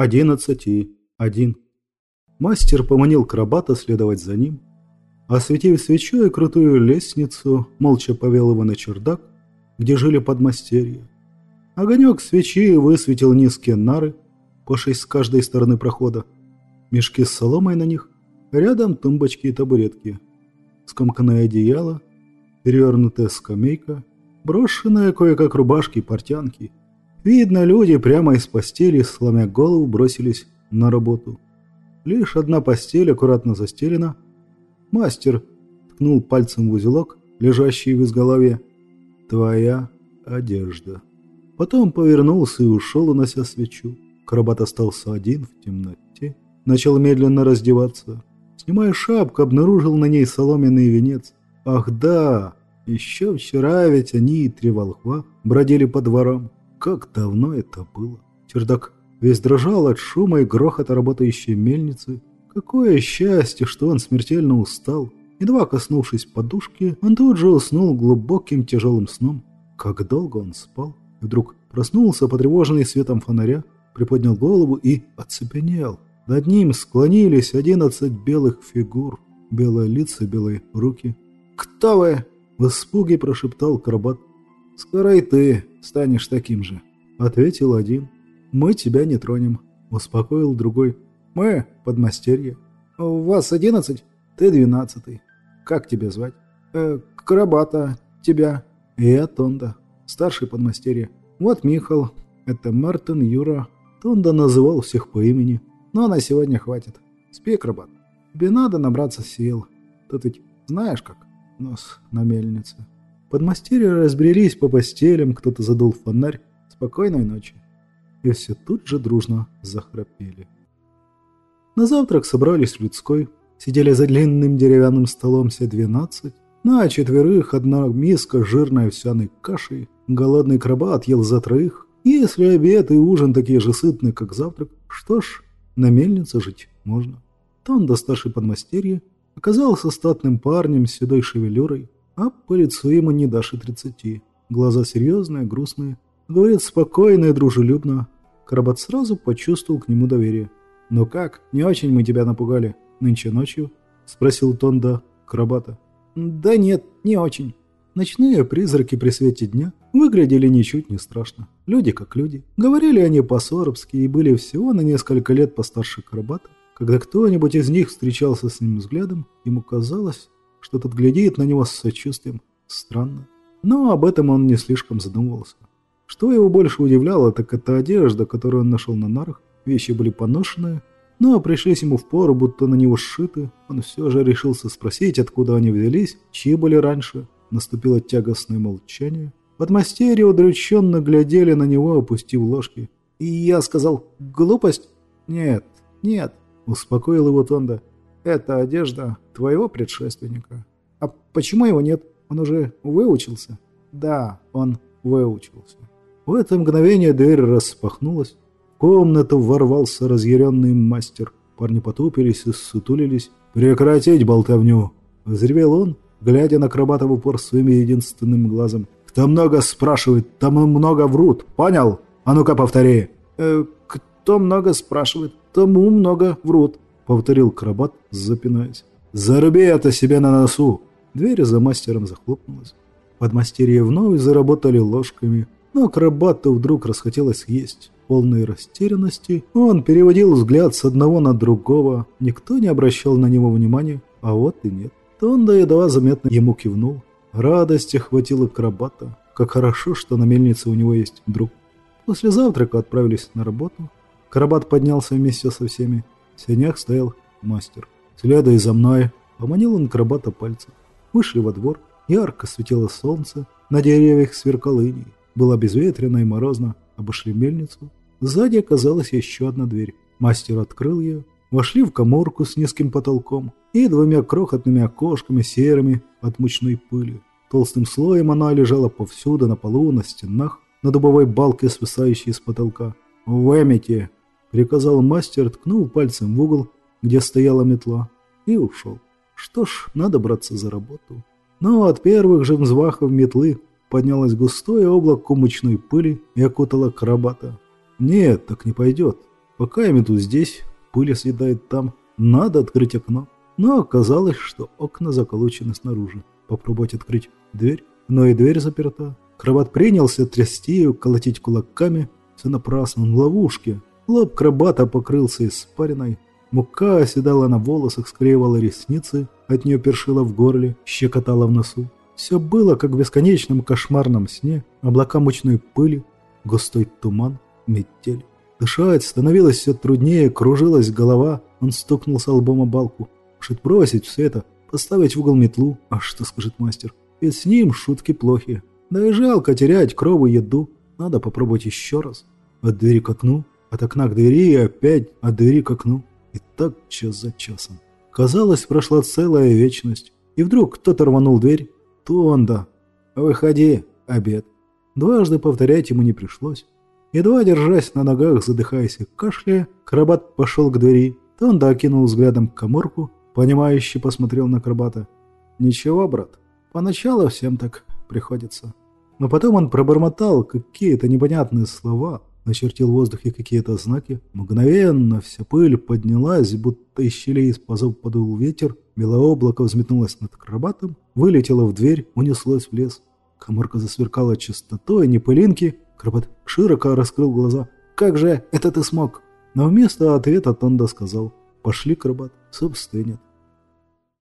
одиннадцать и один. Мастер поманил крабата следовать за ним. Осветив свечой крутую лестницу, молча повел его на чердак, где жили подмастерья. Огонек свечи высветил низкие нары, по шесть с каждой стороны прохода, мешки с соломой на них, рядом тумбочки и табуретки, скомканное одеяло, перевернутая скамейка, брошенная кое-как рубашки и портянки. Видно, люди прямо из постели, сломя голову, бросились на работу. Лишь одна постель аккуратно застелена. Мастер ткнул пальцем в узелок, лежащий в изголовье. «Твоя одежда». Потом повернулся и ушел, унося свечу. Крабат остался один в темноте. Начал медленно раздеваться. Снимая шапку, обнаружил на ней соломенный венец. Ах да, еще вчера ведь они и три волхва бродили по дворам. Как давно это было. Чердак весь дрожал от шума и грохота работающей мельницы. Какое счастье, что он смертельно устал. Едва коснувшись подушки, он тут же уснул глубоким тяжелым сном. Как долго он спал. Вдруг проснулся, потревоженный светом фонаря, приподнял голову и оцепенел. Над ним склонились одиннадцать белых фигур, белые лица, белые руки. «Кто вы?» – в испуге прошептал Карбат. «Скоро и ты станешь таким же», – ответил один. «Мы тебя не тронем», – успокоил другой. «Мы – подмастерье. У вас одиннадцать? Ты двенадцатый. Как тебя звать?» э, «Карабата. Тебя». «Я Тонда. Старший подмастерье. Вот Михал. Это Мартин, Юра». Тонда называл всех по имени. Но на сегодня хватит. Спи, акробат. Тебе надо набраться сил. Ты ведь знаешь как? Нос на мельнице. Подмастерья разбрелись по постелям, кто-то задул фонарь. Спокойной ночи. И все тут же дружно захрапели. На завтрак собрались в людской. Сидели за длинным деревянным столом все двенадцать. На четверых одна миска жирной овсяной кашей. Голодный крабат ел за троих. Если обед и ужин такие же сытные, как завтрак, что ж, на мельнице жить можно. Тонда, старший подмастерье, оказался статным парнем с седой шевелюрой, а по лицу ему не дашь и тридцати. Глаза серьезные, грустные, говорит спокойно и дружелюбно. Карабат сразу почувствовал к нему доверие. «Ну как, не очень мы тебя напугали нынче ночью?» – спросил Тонда Карабата. «Да нет, не очень». Ночные призраки при свете дня выглядели ничуть не страшно. Люди как люди. Говорили они по-сорбски и были всего на несколько лет постарше Карабата. Когда кто-нибудь из них встречался с ним взглядом, ему казалось, что тот глядит на него с сочувствием. Странно. Но об этом он не слишком задумывался. Что его больше удивляло, так это одежда, которую он нашел на нарах. Вещи были поношенные, но пришлись ему в пору, будто на него сшиты. Он все же решился спросить, откуда они взялись, чьи были раньше, Наступило тягостное молчание. Подмастерья удрученно глядели на него, опустив ложки. И я сказал «Глупость?» «Нет, нет», — успокоил его Тонда. «Это одежда твоего предшественника». «А почему его нет? Он уже выучился?» «Да, он выучился». В это мгновение дверь распахнулась. В комнату ворвался разъяренный мастер. Парни потупились и сутулились. «Прекратить болтовню!» — взревел он, глядя на Крабата в упор своим единственным глазом. «Кто много спрашивает, тому много врут. Понял? А ну-ка повтори!» э, «Кто много спрашивает, тому много врут», — повторил Крабат, запинаясь. «Заруби это себе на носу!» Дверь за мастером захлопнулась. Подмастерья вновь заработали ложками, но Крабату вдруг расхотелось есть. Полной растерянности он переводил взгляд с одного на другого. Никто не обращал на него внимания, а вот и нет. Тонда едва заметно ему кивнул. Радости хватило крабата. Как хорошо, что на мельнице у него есть друг. После завтрака отправились на работу. Карабат поднялся вместе со всеми. В сенях стоял мастер. «Следуй за мной!» Поманил он крабата пальцем. Вышли во двор. Ярко светило солнце. На деревьях сверкал иней. Было безветренно и морозно. Обошли мельницу. Сзади оказалась еще одна дверь. Мастер открыл ее. Вошли в коморку с низким потолком и двумя крохотными окошками серыми от мучной пыли. Толстым слоем она лежала повсюду, на полу, на стенах, на дубовой балке, свисающей с потолка. «Вымите!» – приказал мастер, ткнул пальцем в угол, где стояла метла, и ушел. Что ж, надо браться за работу. Но от первых же взвахов метлы поднялось густое облако мучной пыли и окутало крабата. «Нет, так не пойдет. Пока я тут здесь, пыля съедает там. Надо открыть окно. Но оказалось, что окна заколочены снаружи. Попробовать открыть дверь, но и дверь заперта. Крабат принялся трясти ее, колотить кулаками. Все напрасно, он в ловушке. Лоб крабата покрылся испариной. Мука оседала на волосах, склеивала ресницы, от нее першила в горле, щекотала в носу. Все было, как в бесконечном кошмарном сне, облака мучной пыли, густой туман, метель. Дышать становилось все труднее, кружилась голова, он стукнулся лбом о балку. Может бросить все это, поставить в угол метлу, а что скажет мастер? Ведь с ним шутки плохи. Да и жалко терять крову и еду, надо попробовать еще раз. От двери к окну, от окна к двери и опять от двери к окну. И так час за часом. Казалось, прошла целая вечность. И вдруг кто-то рванул дверь. Тонда. «Выходи, обед». Дважды повторять ему не пришлось. Едва держась на ногах, задыхаясь и кашляя, Крабат пошел к двери. Тонда окинул взглядом коморку, понимающе посмотрел на Крабата. «Ничего, брат, поначалу всем так приходится». Но потом он пробормотал какие-то непонятные слова, начертил в воздухе какие-то знаки. Мгновенно вся пыль поднялась, будто из щелей из пазов подул ветер. Белое облако взметнулось над крабатом, вылетело в дверь, унеслось в лес. Коморка засверкала чистотой, не пылинки. Крабат широко раскрыл глаза. «Как же это ты смог?» Но вместо ответа Тонда сказал «Пошли, крабат, собственно нет».